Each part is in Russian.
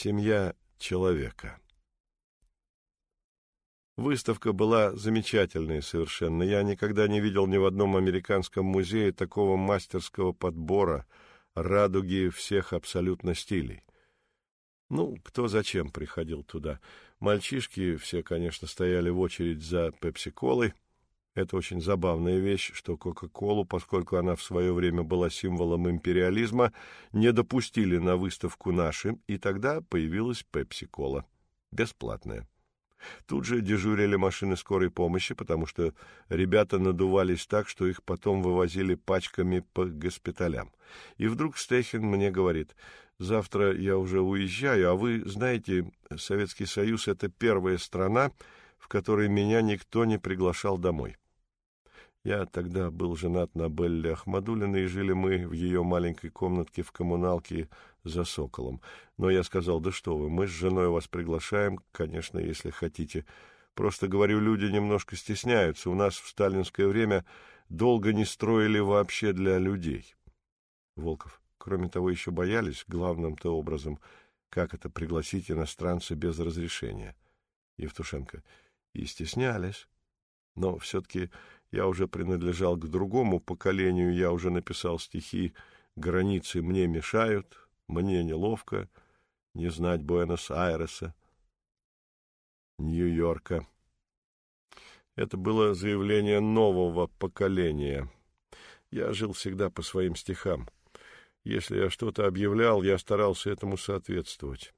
Семья человека. Выставка была замечательная совершенно. Я никогда не видел ни в одном американском музее такого мастерского подбора, радуги всех абсолютно стилей. Ну, кто зачем приходил туда. Мальчишки все, конечно, стояли в очередь за пепси-колой. Это очень забавная вещь, что Кока-Колу, поскольку она в свое время была символом империализма, не допустили на выставку нашим, и тогда появилась Пепси-Кола. Бесплатная. Тут же дежурили машины скорой помощи, потому что ребята надувались так, что их потом вывозили пачками по госпиталям. И вдруг Стехин мне говорит, завтра я уже уезжаю, а вы знаете, Советский Союз — это первая страна, в которой меня никто не приглашал домой. Я тогда был женат на Белле Ахмадулиной, и жили мы в ее маленькой комнатке в коммуналке за Соколом. Но я сказал, да что вы, мы с женой вас приглашаем, конечно, если хотите. Просто, говорю, люди немножко стесняются. У нас в сталинское время долго не строили вообще для людей. Волков. Кроме того, еще боялись главным-то образом, как это пригласить иностранца без разрешения. Евтушенко. И стеснялись. Но все-таки я уже принадлежал к другому поколению, я уже написал стихи «Границы мне мешают», «Мне неловко», «Не знать Буэнос-Айреса», Нью-Йорка. Это было заявление нового поколения. Я жил всегда по своим стихам. Если я что-то объявлял, я старался этому соответствовать.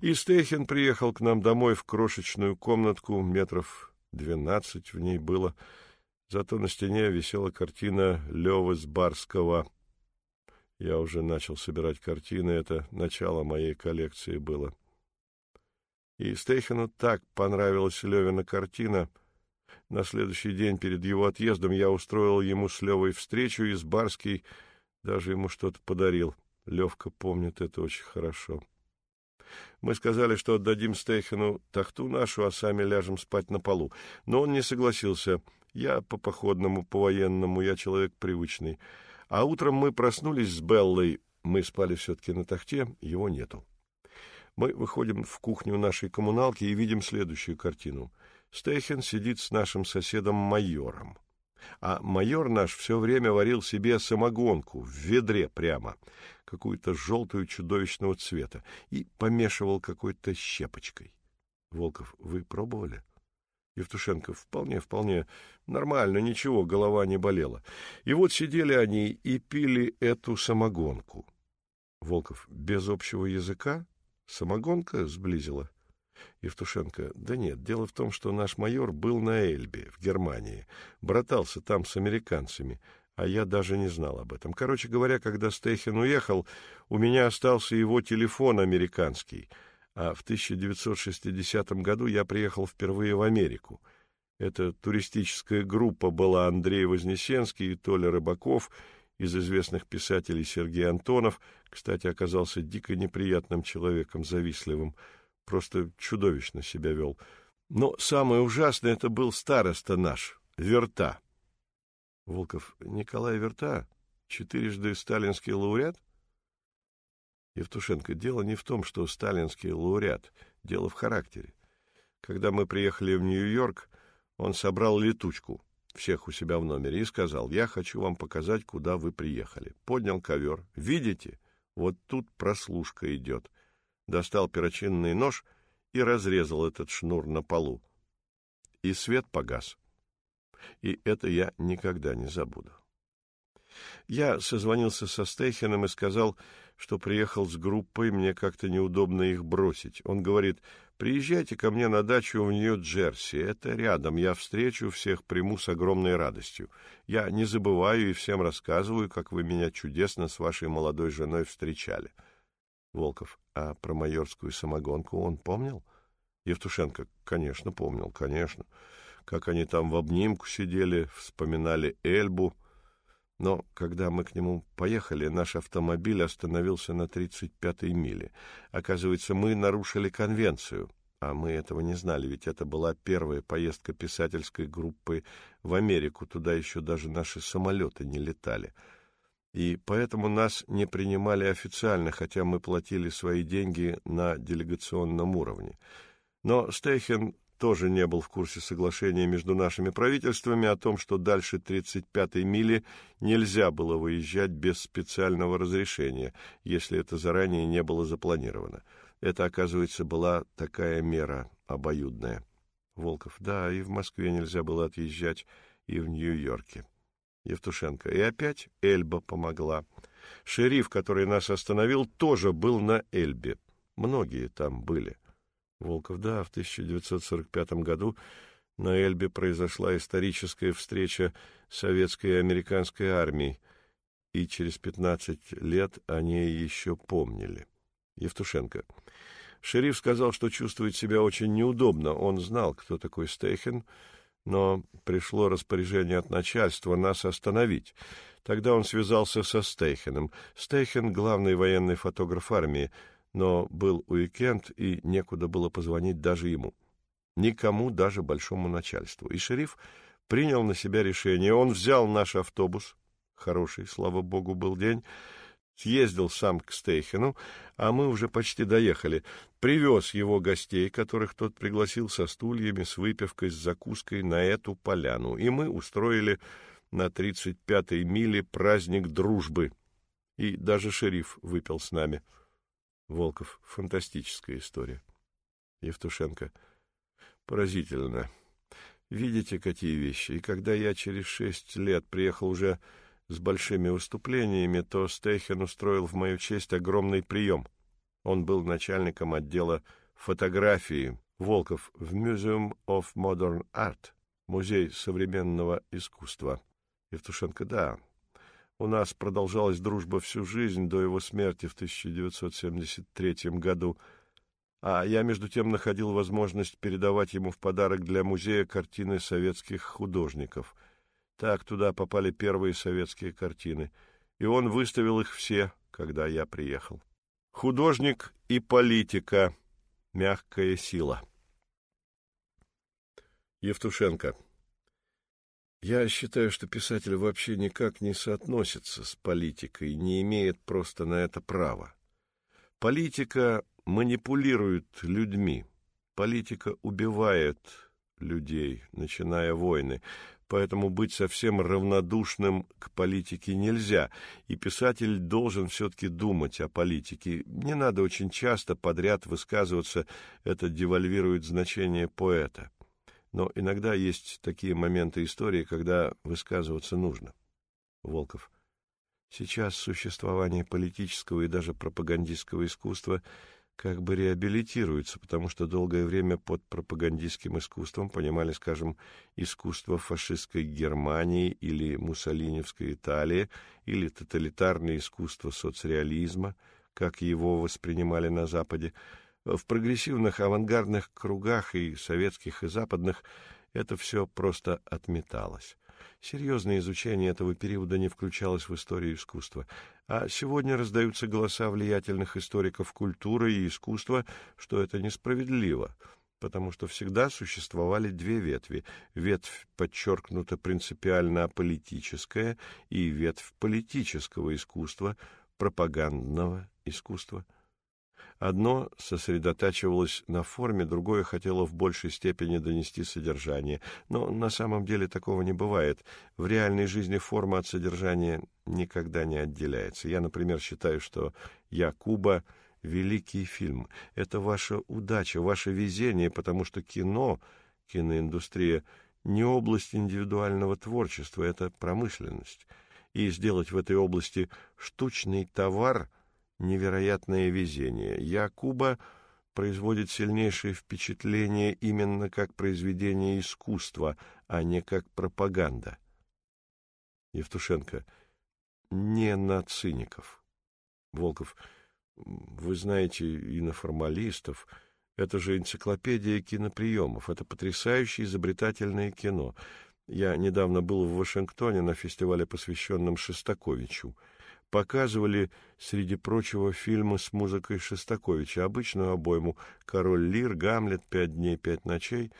И Стехин приехал к нам домой в крошечную комнатку, метров двенадцать в ней было, — Зато на стене висела картина Лёвы Сбарского. Я уже начал собирать картины, это начало моей коллекции было. И Стейхену так понравилась Левина картина. На следующий день перед его отъездом я устроил ему с Левой встречу, и Сбарский даже ему что-то подарил. Левка помнит это очень хорошо. Мы сказали, что отдадим Стейхену тахту нашу, а сами ляжем спать на полу. Но он не согласился. Я по походному, по военному, я человек привычный. А утром мы проснулись с Беллой, мы спали все-таки на тахте, его нету. Мы выходим в кухню нашей коммуналки и видим следующую картину. Стейхен сидит с нашим соседом-майором. А майор наш все время варил себе самогонку в ведре прямо, какую-то желтую чудовищного цвета, и помешивал какой-то щепочкой. Волков, вы пробовали? — Евтушенко, вполне, вполне нормально, ничего, голова не болела. И вот сидели они и пили эту самогонку. Волков, без общего языка? Самогонка сблизила? Евтушенко, да нет, дело в том, что наш майор был на Эльбе, в Германии, братался там с американцами, а я даже не знал об этом. Короче говоря, когда Стейхен уехал, у меня остался его телефон американский — а в 1960 году я приехал впервые в Америку. Эта туристическая группа была Андрей Вознесенский и Толя Рыбаков, из известных писателей Сергей Антонов, кстати, оказался дико неприятным человеком, завистливым, просто чудовищно себя вел. Но самое ужасное это был староста наш, Верта. Волков, Николай Верта, четырежды сталинский лауреат? Евтушенко, дело не в том, что сталинский лауреат, дело в характере. Когда мы приехали в Нью-Йорк, он собрал летучку, всех у себя в номере, и сказал, я хочу вам показать, куда вы приехали. Поднял ковер. Видите? Вот тут прослушка идет. Достал перочинный нож и разрезал этот шнур на полу. И свет погас. И это я никогда не забуду. Я созвонился со Стейхеном и сказал, что приехал с группой, мне как-то неудобно их бросить. Он говорит, приезжайте ко мне на дачу в Нью-Джерси, это рядом, я встречу всех, приму с огромной радостью. Я не забываю и всем рассказываю, как вы меня чудесно с вашей молодой женой встречали. Волков, а про майорскую самогонку он помнил? Евтушенко, конечно, помнил, конечно. Как они там в обнимку сидели, вспоминали Эльбу — но когда мы к нему поехали, наш автомобиль остановился на 35-й миле. Оказывается, мы нарушили конвенцию, а мы этого не знали, ведь это была первая поездка писательской группы в Америку. Туда еще даже наши самолеты не летали. и поэтому нас не принимали официально, хотя мы платили свои деньги на делегационном уровне. Но Стейхен тоже не был в курсе соглашения между нашими правительствами о том, что дальше 35-й мили нельзя было выезжать без специального разрешения, если это заранее не было запланировано. Это, оказывается, была такая мера обоюдная. Волков. Да, и в Москве нельзя было отъезжать, и в Нью-Йорке. Евтушенко. И опять Эльба помогла. Шериф, который нас остановил, тоже был на Эльбе. Многие там были. Волков. Да, в 1945 году на Эльбе произошла историческая встреча советской и американской армий, и через 15 лет они еще помнили. Евтушенко. Шериф сказал, что чувствует себя очень неудобно. Он знал, кто такой Стейхен, но пришло распоряжение от начальства нас остановить. Тогда он связался со Стейхеном. Стейхен — главный военный фотограф армии, но был уикенд, и некуда было позвонить даже ему. Никому, даже большому начальству. И шериф принял на себя решение. Он взял наш автобус, хороший, слава богу, был день, съездил сам к Стейхену, а мы уже почти доехали. Привез его гостей, которых тот пригласил со стульями, с выпивкой, с закуской на эту поляну, и мы устроили на тридцать пятой миле праздник дружбы. И даже шериф выпил с нами. Волков. Фантастическая история. Евтушенко. Поразительно. Видите, какие вещи. И когда я через шесть лет приехал уже с большими выступлениями, то Стейхен устроил в мою честь огромный прием. Он был начальником отдела фотографии Волков в Museum of Modern Art, музей современного искусства. Евтушенко, да. У нас продолжалась дружба всю жизнь до его смерти в 1973 году, а я, между тем, находил возможность передавать ему в подарок для музея картины советских художников — так туда попали первые советские картины, и он выставил их все, когда я приехал. Художник и политика. Мягкая сила. Евтушенко. Я считаю, что писатель вообще никак не соотносится с политикой, не имеет просто на это права. Политика манипулирует людьми. Политика убивает людей, начиная войны поэтому быть совсем равнодушным к политике нельзя, и писатель должен все-таки думать о политике. Не надо очень часто подряд высказываться, это девальвирует значение поэта. Но иногда есть такие моменты истории, когда высказываться нужно. Волков. Сейчас существование политического и даже пропагандистского искусства – как бы реабилитируется, потому что долгое время под пропагандистским искусством понимали, скажем, искусство фашистской Германии или муссолиневской Италии, или тоталитарное искусство соцреализма, как его воспринимали на Западе. В прогрессивных авангардных кругах и советских, и западных это все просто отметалось. Серьезное изучение этого периода не включалось в историю искусства, а сегодня раздаются голоса влиятельных историков культуры и искусства, что это несправедливо, потому что всегда существовали две ветви — ветвь подчеркнуто принципиально аполитическая и ветвь политического искусства, пропагандного искусства — Одно сосредотачивалось на форме, другое хотело в большей степени донести содержание. Но на самом деле такого не бывает. В реальной жизни форма от содержания никогда не отделяется. Я, например, считаю, что «Я Куба» — великий фильм. Это ваша удача, ваше везение, потому что кино, киноиндустрия — не область индивидуального творчества, это промышленность. И сделать в этой области штучный товар — невероятное везение. Якуба производит сильнейшее впечатление именно как произведение искусства, а не как пропаганда. Евтушенко. Не на циников. Волков. Вы знаете иноформалистов. Это же энциклопедия киноприемов. Это потрясающе изобретательное кино. Я недавно был в Вашингтоне на фестивале, посвященном Шестаковичу показывали, среди прочего, фильмы с музыкой Шостаковича, обычную обойму «Король Лир», «Гамлет», «Пять дней, пять ночей»,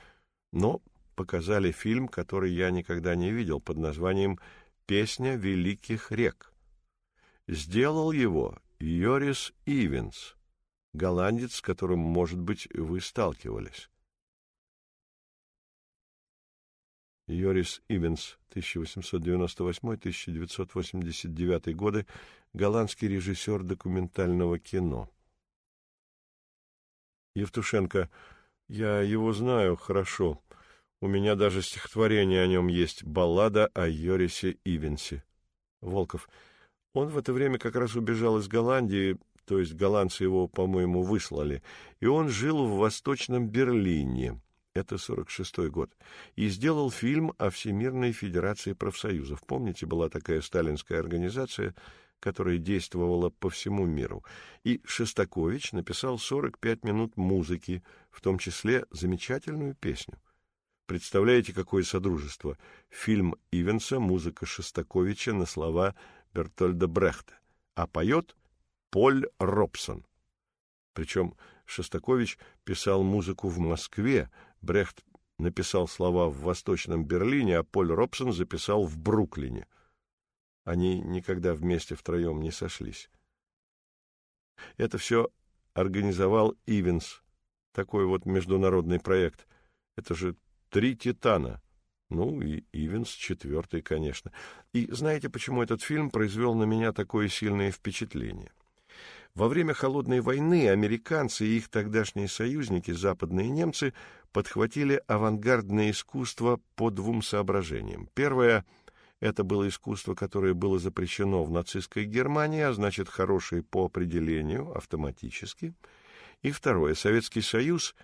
но показали фильм, который я никогда не видел, под названием «Песня великих рек». Сделал его Йорис Ивенс, голландец, с которым, может быть, вы сталкивались. Йорис Ивенс, 1898-1989 годы, голландский режиссер документального кино. Евтушенко, я его знаю хорошо. У меня даже стихотворение о нем есть, баллада о Йорисе Ивенсе. Волков, он в это время как раз убежал из Голландии, то есть голландцы его, по-моему, выслали, и он жил в Восточном Берлине это 46-й год, и сделал фильм о Всемирной Федерации профсоюзов. Помните, была такая сталинская организация, которая действовала по всему миру. И Шестакович написал 45 минут музыки, в том числе замечательную песню. Представляете, какое содружество? Фильм Ивенса, музыка Шестаковича на слова Бертольда Брехта, а поет Поль Робсон. Причем Шостакович писал музыку в Москве, Брехт написал слова в Восточном Берлине, а Поль Робсон записал в Бруклине. Они никогда вместе втроем не сошлись. Это все организовал Ивенс, такой вот международный проект. Это же три титана. Ну, и Ивенс четвертый, конечно. И знаете, почему этот фильм произвел на меня такое сильное впечатление? — во время Холодной войны американцы и их тогдашние союзники, западные немцы, подхватили авангардное искусство по двум соображениям. Первое — это было искусство, которое было запрещено в нацистской Германии, а значит, хорошее по определению, автоматически. И второе — Советский Союз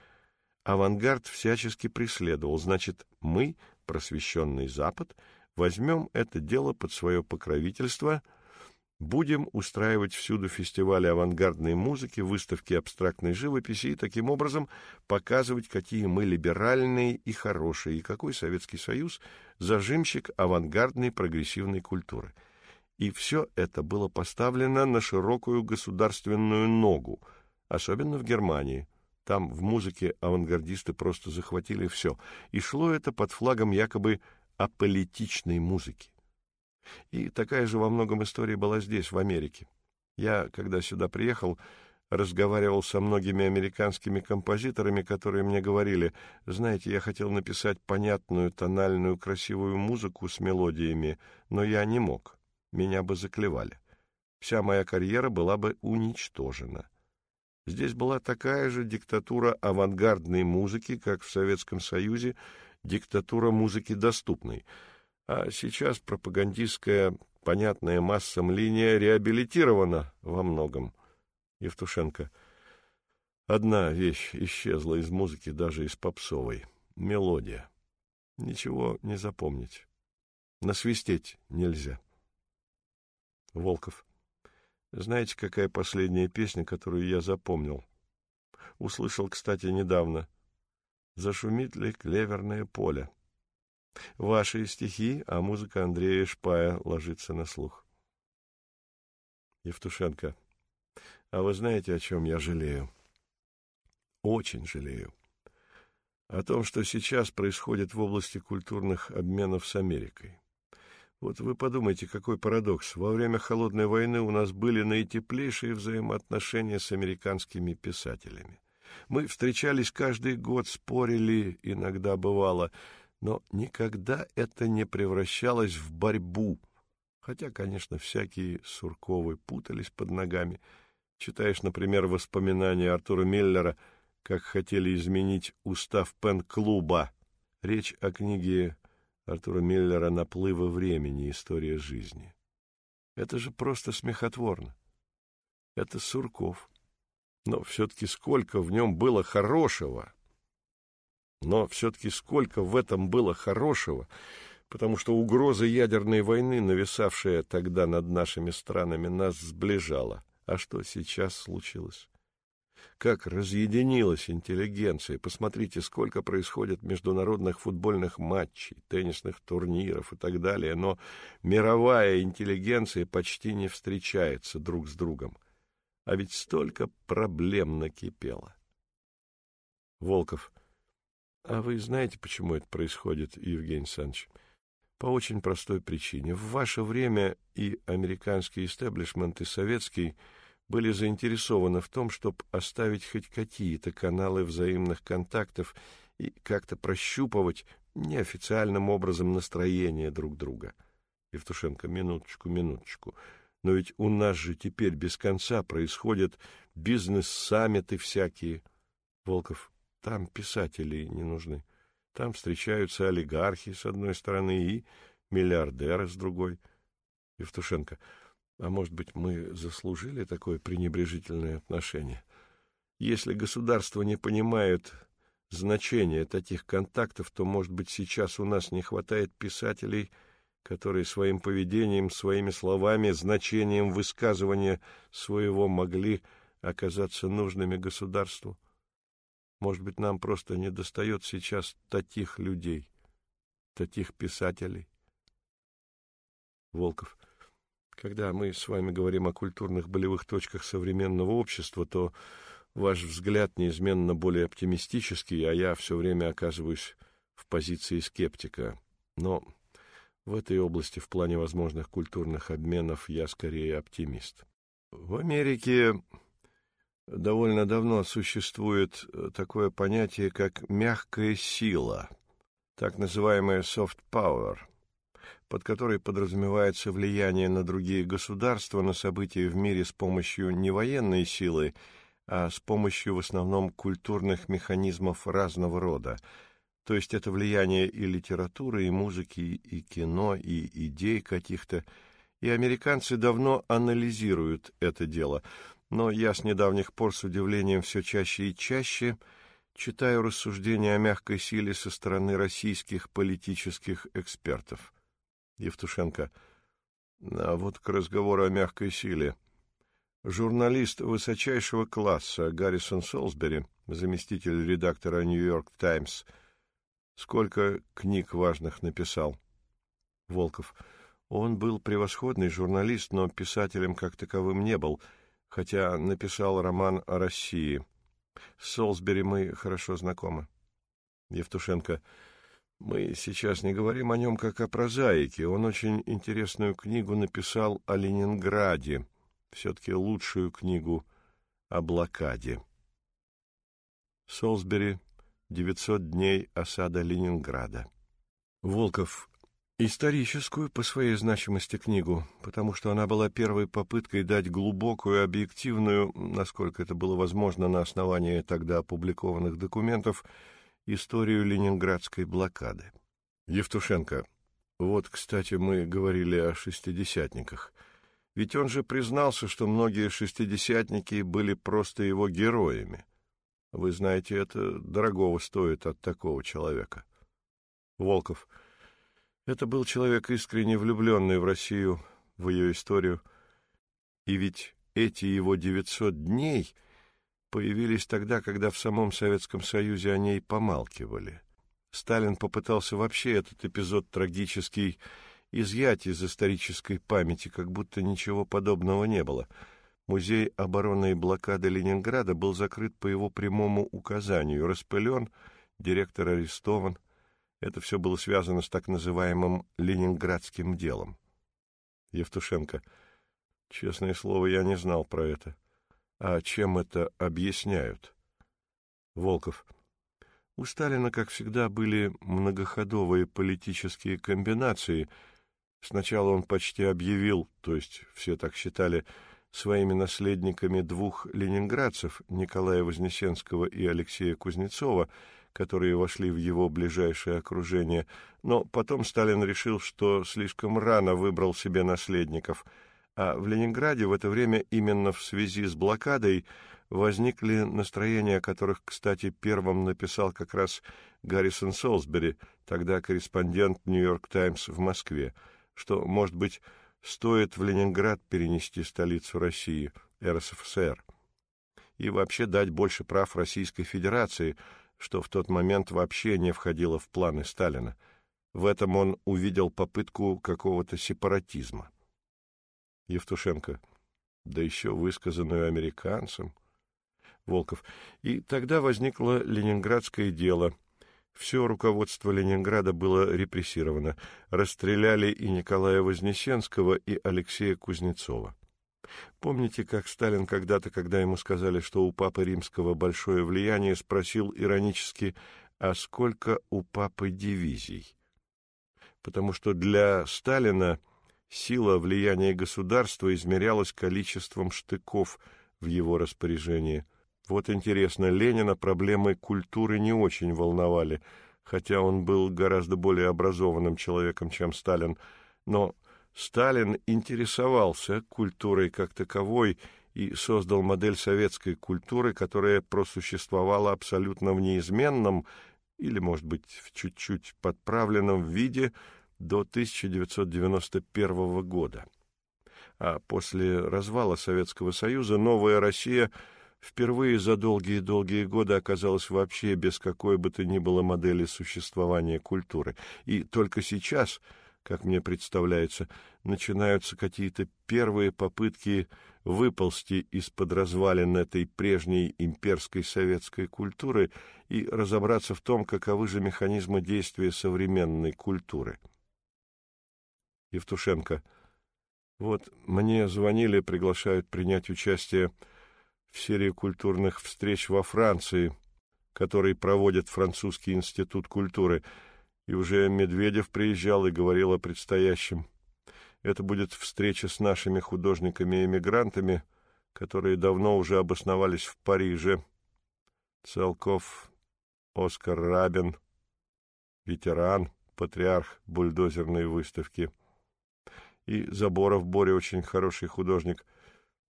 авангард всячески преследовал, значит, мы, просвещенный Запад, возьмем это дело под свое покровительство — Будем устраивать всюду фестивали авангардной музыки, выставки абстрактной живописи и таким образом показывать, какие мы либеральные и хорошие, и какой Советский Союз – зажимщик авангардной прогрессивной культуры. И все это было поставлено на широкую государственную ногу, особенно в Германии. Там в музыке авангардисты просто захватили все, и шло это под флагом якобы аполитичной музыки. И такая же во многом история была здесь, в Америке. Я, когда сюда приехал, разговаривал со многими американскими композиторами, которые мне говорили, знаете, я хотел написать понятную, тональную, красивую музыку с мелодиями, но я не мог, меня бы заклевали. Вся моя карьера была бы уничтожена. Здесь была такая же диктатура авангардной музыки, как в Советском Союзе, диктатура музыки доступной — а сейчас пропагандистская, понятная массам линия реабилитирована во многом. Евтушенко. Одна вещь исчезла из музыки, даже из попсовой. Мелодия. Ничего не запомнить. Насвистеть нельзя. Волков. Знаете, какая последняя песня, которую я запомнил? Услышал, кстати, недавно. «Зашумит ли клеверное поле?» Ваши стихи, а музыка Андрея Шпая ложится на слух. Евтушенко. А вы знаете, о чем я жалею? Очень жалею. О том, что сейчас происходит в области культурных обменов с Америкой. Вот вы подумайте, какой парадокс. Во время Холодной войны у нас были наитеплейшие взаимоотношения с американскими писателями. Мы встречались каждый год, спорили, иногда бывало — но никогда это не превращалось в борьбу. Хотя, конечно, всякие Сурковы путались под ногами. Читаешь, например, воспоминания Артура Миллера, как хотели изменить устав пен-клуба. Речь о книге Артура Миллера «Наплывы времени. История жизни». Это же просто смехотворно. Это Сурков. Но все-таки сколько в нем было хорошего! Но все-таки сколько в этом было хорошего, потому что угроза ядерной войны, нависавшая тогда над нашими странами, нас сближала. А что сейчас случилось? Как разъединилась интеллигенция. Посмотрите, сколько происходит международных футбольных матчей, теннисных турниров и так далее. Но мировая интеллигенция почти не встречается друг с другом. А ведь столько проблем накипело. Волков. А вы знаете, почему это происходит, Евгений Александрович? По очень простой причине. В ваше время и американский истеблишмент, и советский были заинтересованы в том, чтобы оставить хоть какие-то каналы взаимных контактов и как-то прощупывать неофициальным образом настроение друг друга. Евтушенко, минуточку, минуточку. Но ведь у нас же теперь без конца происходят бизнес-саммиты всякие. Волков, там писатели не нужны. Там встречаются олигархи с одной стороны и миллиардеры с другой. Евтушенко, а может быть, мы заслужили такое пренебрежительное отношение? Если государство не понимает значения таких контактов, то, может быть, сейчас у нас не хватает писателей, которые своим поведением, своими словами, значением высказывания своего могли оказаться нужными государству? Может быть, нам просто не достает сейчас таких людей, таких писателей? Волков. Когда мы с вами говорим о культурных болевых точках современного общества, то ваш взгляд неизменно более оптимистический, а я все время оказываюсь в позиции скептика. Но в этой области, в плане возможных культурных обменов, я скорее оптимист. В Америке довольно давно существует э, такое понятие, как мягкая сила, так называемая soft power, под которой подразумевается влияние на другие государства, на события в мире с помощью не военной силы, а с помощью в основном культурных механизмов разного рода. То есть это влияние и литературы, и музыки, и кино, и идей каких-то. И американцы давно анализируют это дело – но я с недавних пор с удивлением все чаще и чаще читаю рассуждения о мягкой силе со стороны российских политических экспертов. Евтушенко. А вот к разговору о мягкой силе. Журналист высочайшего класса Гаррисон Солсбери, заместитель редактора «Нью-Йорк Таймс», сколько книг важных написал? Волков. Он был превосходный журналист, но писателем как таковым не был — хотя написал роман о России. С Солсбери мы хорошо знакомы. Евтушенко. Мы сейчас не говорим о нем как о прозаике. Он очень интересную книгу написал о Ленинграде, все-таки лучшую книгу о блокаде. Солсбери. «900 дней осада Ленинграда». Волков историческую по своей значимости книгу, потому что она была первой попыткой дать глубокую, объективную, насколько это было возможно на основании тогда опубликованных документов, историю ленинградской блокады. Евтушенко. Вот, кстати, мы говорили о шестидесятниках. Ведь он же признался, что многие шестидесятники были просто его героями. Вы знаете, это дорогого стоит от такого человека. Волков. — это был человек, искренне влюбленный в Россию, в ее историю. И ведь эти его 900 дней появились тогда, когда в самом Советском Союзе о ней помалкивали. Сталин попытался вообще этот эпизод трагический изъять из исторической памяти, как будто ничего подобного не было. Музей обороны и блокады Ленинграда был закрыт по его прямому указанию, распылен, директор арестован — это все было связано с так называемым ленинградским делом. Евтушенко. Честное слово, я не знал про это. А чем это объясняют? Волков. У Сталина, как всегда, были многоходовые политические комбинации. Сначала он почти объявил, то есть все так считали, своими наследниками двух ленинградцев, Николая Вознесенского и Алексея Кузнецова, которые вошли в его ближайшее окружение, но потом Сталин решил, что слишком рано выбрал себе наследников, а в Ленинграде в это время именно в связи с блокадой возникли настроения, о которых, кстати, первым написал как раз Гаррисон Солсбери, тогда корреспондент «Нью-Йорк Таймс» в Москве, что, может быть, стоит в Ленинград перенести столицу России, РСФСР, и вообще дать больше прав Российской Федерации – что в тот момент вообще не входило в планы Сталина. В этом он увидел попытку какого-то сепаратизма. Евтушенко. Да еще высказанную американцам. Волков. И тогда возникло ленинградское дело. Все руководство Ленинграда было репрессировано. Расстреляли и Николая Вознесенского, и Алексея Кузнецова. Помните, как Сталин когда-то, когда ему сказали, что у Папы Римского большое влияние, спросил иронически, а сколько у Папы дивизий? Потому что для Сталина сила влияния государства измерялась количеством штыков в его распоряжении. Вот интересно, Ленина проблемы культуры не очень волновали, хотя он был гораздо более образованным человеком, чем Сталин, но Сталин интересовался культурой как таковой и создал модель советской культуры, которая просуществовала абсолютно в неизменном или, может быть, в чуть-чуть подправленном виде до 1991 года. А после развала Советского Союза новая Россия впервые за долгие-долгие годы оказалась вообще без какой бы то ни было модели существования культуры. И только сейчас – как мне представляется, начинаются какие-то первые попытки выползти из-под развалин этой прежней имперской советской культуры и разобраться в том, каковы же механизмы действия современной культуры. Евтушенко. Вот мне звонили, приглашают принять участие в серии культурных встреч во Франции, который проводит Французский институт культуры – и уже Медведев приезжал и говорил о предстоящем. Это будет встреча с нашими художниками-эмигрантами, которые давно уже обосновались в Париже. Целков, Оскар Рабин, ветеран, патриарх бульдозерной выставки. И Заборов Боря очень хороший художник.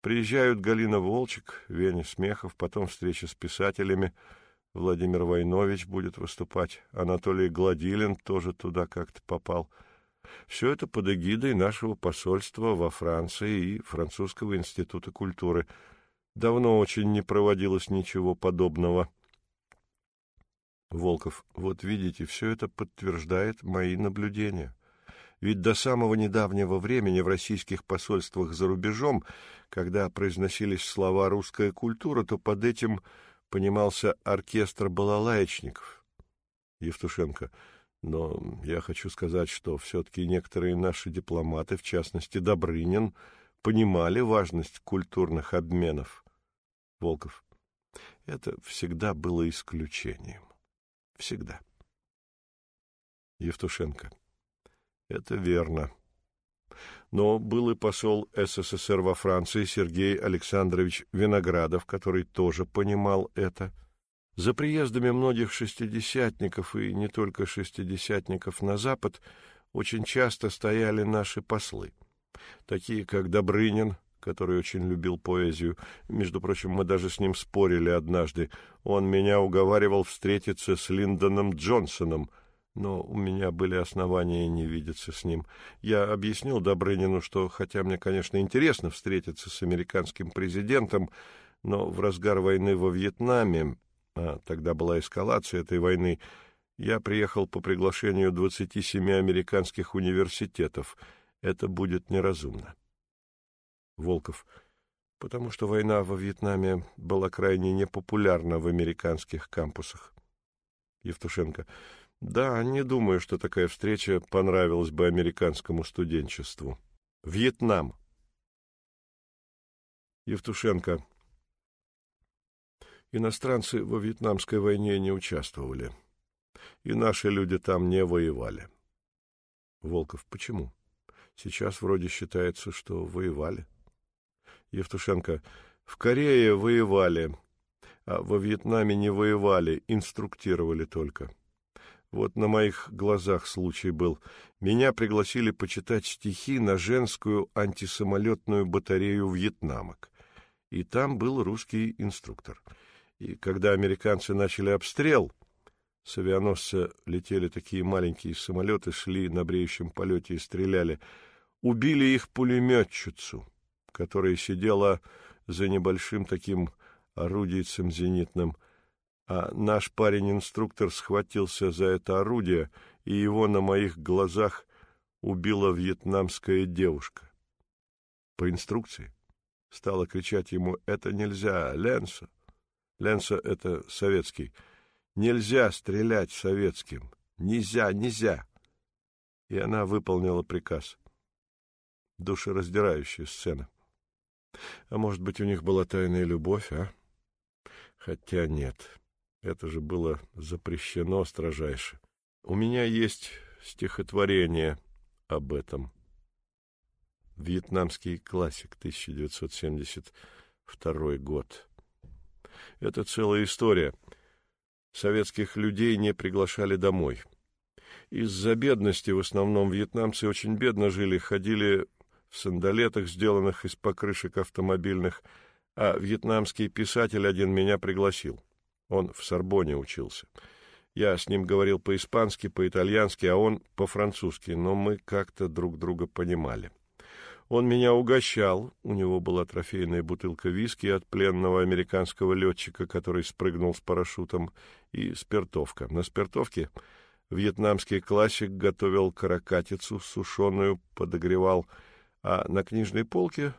Приезжают Галина Волчек, Веня Смехов, потом встреча с писателями — Владимир Войнович будет выступать, Анатолий Гладилин тоже туда как-то попал. Все это под эгидой нашего посольства во Франции и Французского института культуры. Давно очень не проводилось ничего подобного. Волков, вот видите, все это подтверждает мои наблюдения. Ведь до самого недавнего времени в российских посольствах за рубежом, когда произносились слова «русская культура», то под этим понимался оркестр балалаечников. Евтушенко. Но я хочу сказать, что все-таки некоторые наши дипломаты, в частности Добрынин, понимали важность культурных обменов. Волков. Это всегда было исключением. Всегда. Евтушенко. Это верно. Но был и посол СССР во Франции Сергей Александрович Виноградов, который тоже понимал это. За приездами многих шестидесятников и не только шестидесятников на Запад очень часто стояли наши послы, такие как Добрынин, который очень любил поэзию. Между прочим, мы даже с ним спорили однажды. Он меня уговаривал встретиться с Линдоном Джонсоном — но у меня были основания не видеться с ним. Я объяснил Добрынину, что, хотя мне, конечно, интересно встретиться с американским президентом, но в разгар войны во Вьетнаме, а тогда была эскалация этой войны, я приехал по приглашению 27 американских университетов. Это будет неразумно. Волков. Потому что война во Вьетнаме была крайне непопулярна в американских кампусах. Евтушенко. Да, не думаю, что такая встреча понравилась бы американскому студенчеству. Вьетнам. Евтушенко. Иностранцы во Вьетнамской войне не участвовали. И наши люди там не воевали. Волков. Почему? Сейчас вроде считается, что воевали. Евтушенко. В Корее воевали, а во Вьетнаме не воевали, инструктировали только. Вот на моих глазах случай был. Меня пригласили почитать стихи на женскую антисамолетную батарею вьетнамок. И там был русский инструктор. И когда американцы начали обстрел, с авианосца летели такие маленькие самолеты, шли на бреющем полете и стреляли, убили их пулеметчицу, которая сидела за небольшим таким орудийцем зенитным, а наш парень-инструктор схватился за это орудие, и его на моих глазах убила вьетнамская девушка. По инструкции стала кричать ему «Это нельзя, Ленсо!» Ленсо — это советский. Нельзя стрелять советским. Нельзя, нельзя. И она выполнила приказ. Душераздирающая сцена. А может быть, у них была тайная любовь, а? Хотя нет, это же было запрещено строжайше. У меня есть стихотворение об этом. Вьетнамский классик, 1972 год. Это целая история. Советских людей не приглашали домой. Из-за бедности в основном вьетнамцы очень бедно жили, ходили в сандалетах, сделанных из покрышек автомобильных, а вьетнамский писатель один меня пригласил. Он в Сорбоне учился. Я с ним говорил по-испански, по-итальянски, а он по-французски, но мы как-то друг друга понимали. Он меня угощал, у него была трофейная бутылка виски от пленного американского летчика, который спрыгнул с парашютом, и спиртовка. На спиртовке вьетнамский классик готовил каракатицу сушеную, подогревал, а на книжной полке,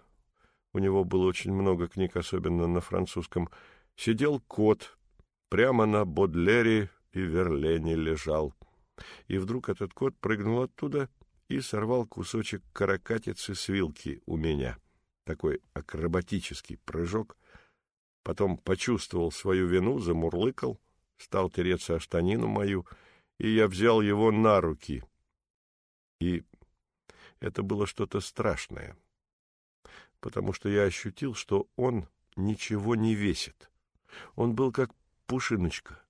у него было очень много книг, особенно на французском, сидел кот, прямо на Бодлере и Верлене лежал. И вдруг этот кот прыгнул оттуда и сорвал кусочек каракатицы с вилки у меня. Такой акробатический прыжок. Потом почувствовал свою вину, замурлыкал, стал тереться о штанину мою, и я взял его на руки. И это было что-то страшное, потому что я ощутил, что он ничего не весит. Он был как пушиночка,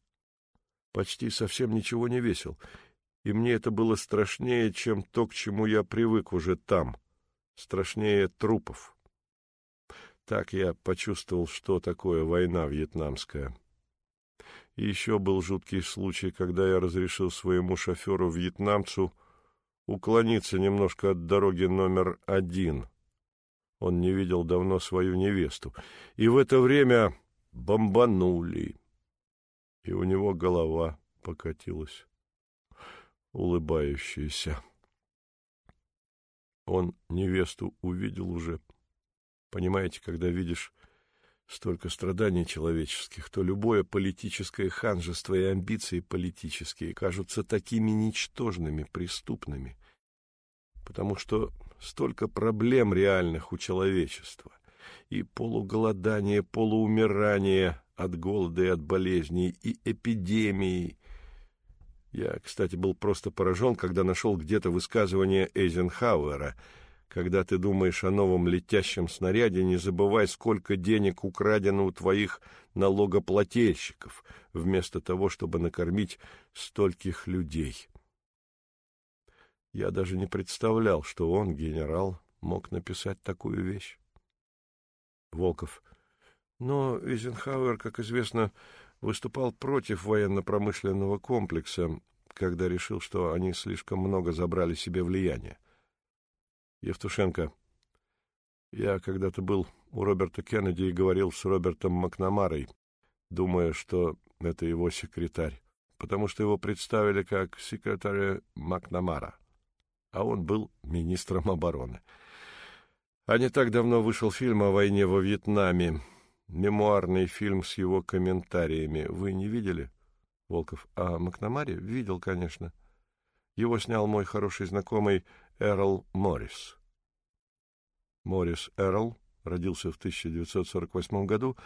почти совсем ничего не весил, и мне это было страшнее, чем то, к чему я привык уже там, страшнее трупов. Так я почувствовал, что такое война вьетнамская. И еще был жуткий случай, когда я разрешил своему шоферу-вьетнамцу уклониться немножко от дороги номер один. Он не видел давно свою невесту. И в это время бомбанули. И у него голова покатилась, улыбающаяся. Он невесту увидел уже. Понимаете, когда видишь столько страданий человеческих, то любое политическое ханжество и амбиции политические кажутся такими ничтожными, преступными, потому что столько проблем реальных у человечества, и полуголодание, полуумирание от голода и от болезней, и эпидемии. Я, кстати, был просто поражен, когда нашел где-то высказывание Эйзенхауэра — когда ты думаешь о новом летящем снаряде, не забывай, сколько денег украдено у твоих налогоплательщиков, вместо того, чтобы накормить стольких людей. Я даже не представлял, что он, генерал, мог написать такую вещь. Волков. Но Эйзенхауэр, как известно, выступал против военно-промышленного комплекса, когда решил, что они слишком много забрали себе влияния. Евтушенко. Я когда-то был у Роберта Кеннеди и говорил с Робертом Макнамарой, думая, что это его секретарь, потому что его представили как секретаря Макнамара, а он был министром обороны. А не так давно вышел фильм о войне во Вьетнаме, мемуарный фильм с его комментариями. Вы не видели? Волков. А Макнамаре? Видел, конечно. Его снял мой хороший знакомый Эрл Моррис. Моррис Эрл родился в 1948 году,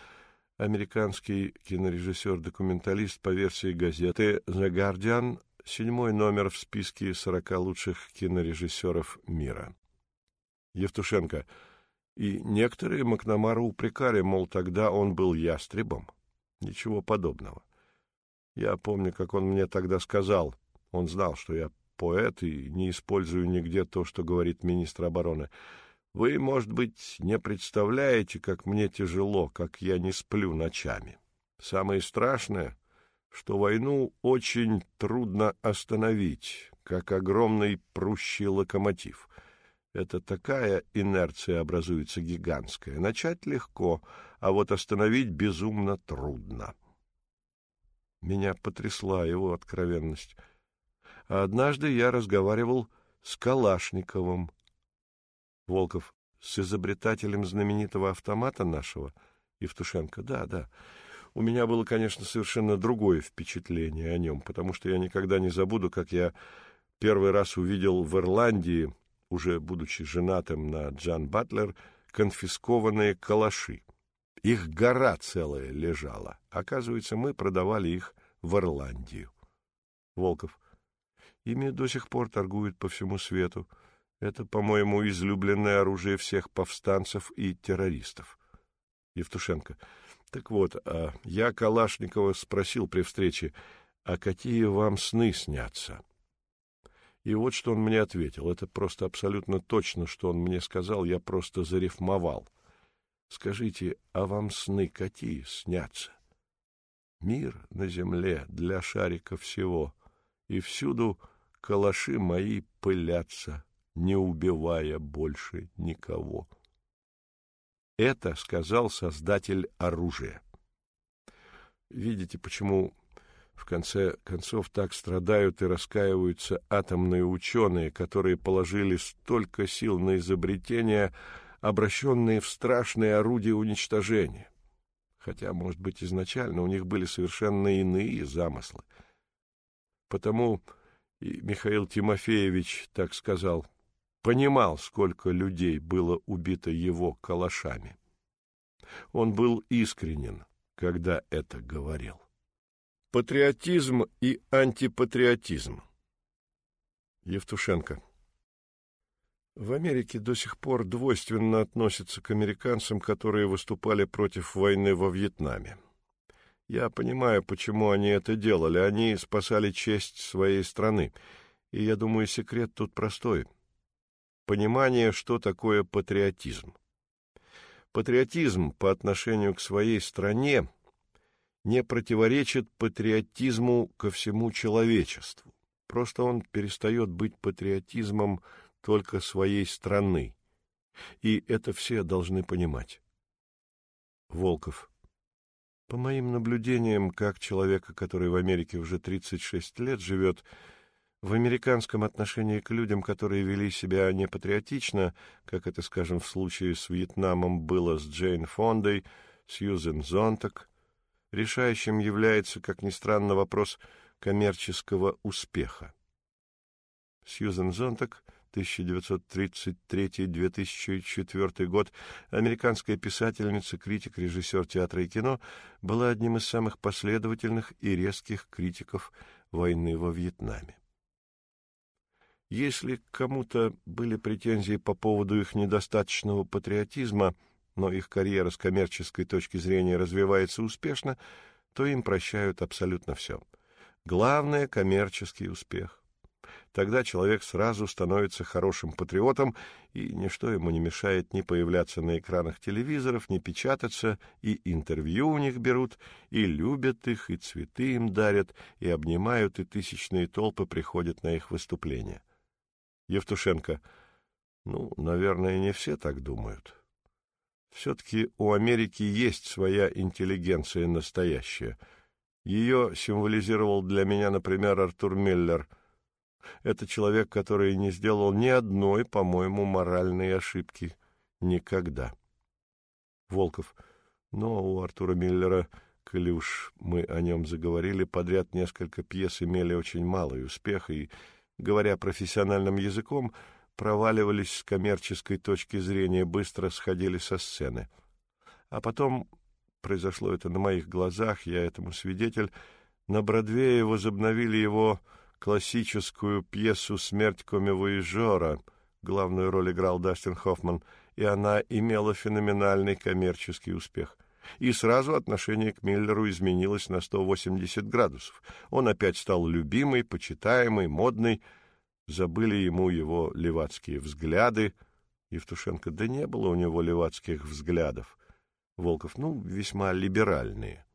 американский кинорежиссер-документалист по версии газеты «The Guardian», седьмой номер в списке 40 лучших кинорежиссеров мира. Евтушенко. И некоторые Макнамара упрекали, мол, тогда он был ястребом. Ничего подобного. Я помню, как он мне тогда сказал. Он знал, что я поэт и не использую нигде то, что говорит министр обороны. Вы, может быть, не представляете, как мне тяжело, как я не сплю ночами. Самое страшное, что войну очень трудно остановить, как огромный прущий локомотив. Это такая инерция образуется гигантская. Начать легко, а вот остановить безумно трудно. Меня потрясла его откровенность а однажды я разговаривал с Калашниковым. Волков, с изобретателем знаменитого автомата нашего? Евтушенко, да, да. У меня было, конечно, совершенно другое впечатление о нем, потому что я никогда не забуду, как я первый раз увидел в Ирландии, уже будучи женатым на Джан Батлер, конфискованные калаши. Их гора целая лежала. Оказывается, мы продавали их в Ирландию. Волков. Ими до сих пор торгуют по всему свету. Это, по-моему, излюбленное оружие всех повстанцев и террористов. Евтушенко. Так вот, а я Калашникова спросил при встрече, а какие вам сны снятся? И вот что он мне ответил. Это просто абсолютно точно, что он мне сказал, я просто зарифмовал. Скажите, а вам сны какие снятся? Мир на земле для шарика всего, и всюду калаши мои пылятся, не убивая больше никого. Это сказал создатель оружия. Видите, почему в конце концов так страдают и раскаиваются атомные ученые, которые положили столько сил на изобретения, обращенные в страшные орудия уничтожения. Хотя, может быть, изначально у них были совершенно иные замыслы. Потому и Михаил Тимофеевич так сказал, понимал, сколько людей было убито его калашами. Он был искренен, когда это говорил. Патриотизм и антипатриотизм. Евтушенко. В Америке до сих пор двойственно относятся к американцам, которые выступали против войны во Вьетнаме. Я понимаю, почему они это делали. Они спасали честь своей страны. И я думаю, секрет тут простой. Понимание, что такое патриотизм. Патриотизм по отношению к своей стране не противоречит патриотизму ко всему человечеству. Просто он перестает быть патриотизмом только своей страны. И это все должны понимать. Волков. По моим наблюдениям, как человека, который в Америке уже 36 лет живет, в американском отношении к людям, которые вели себя непатриотично, как это, скажем, в случае с Вьетнамом было с Джейн Фондой, Сьюзен Зонтак, решающим является, как ни странно, вопрос коммерческого успеха. Сьюзен Зонтак 1933-2004 год, американская писательница, критик, режиссер театра и кино, была одним из самых последовательных и резких критиков войны во Вьетнаме. Если кому-то были претензии по поводу их недостаточного патриотизма, но их карьера с коммерческой точки зрения развивается успешно, то им прощают абсолютно все. Главное — коммерческий успех. Тогда человек сразу становится хорошим патриотом, и ничто ему не мешает ни появляться на экранах телевизоров, ни печататься, и интервью у них берут, и любят их, и цветы им дарят, и обнимают, и тысячные толпы приходят на их выступления. Евтушенко. Ну, наверное, не все так думают. Все-таки у Америки есть своя интеллигенция настоящая. Ее символизировал для меня, например, Артур Миллер — это человек, который не сделал ни одной, по-моему, моральной ошибки. Никогда. Волков. Но у Артура Миллера, коли уж мы о нем заговорили, подряд несколько пьес имели очень малый успех и, говоря профессиональным языком, проваливались с коммерческой точки зрения, быстро сходили со сцены. А потом, произошло это на моих глазах, я этому свидетель, на Бродвее возобновили его классическую пьесу «Смерть комивояжера», главную роль играл Дастин Хоффман, и она имела феноменальный коммерческий успех. И сразу отношение к Миллеру изменилось на 180 градусов. Он опять стал любимый, почитаемый, модный. Забыли ему его левацкие взгляды. Евтушенко, да не было у него левацких взглядов. Волков, ну, весьма либеральные.